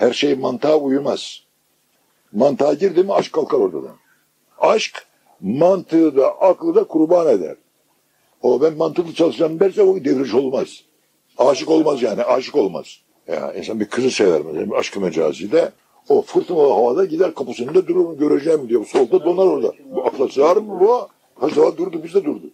Her şey mantığa uymaz. Mantığa girdi mi aşk kalkar ortadan. Aşk mantığı da aklı da kurban eder. O ben mantıklı çalışacağım derse o devriş olmaz. Aşık olmaz yani aşık olmaz. Ya insan bir kızı sever mesela aşkı mecazi de o fırtınalı havada gider kapısında durur göreceğim diyor. Solda donar orada. Bu akla sığar mı bu? Kaç defa durdu biz de durduk.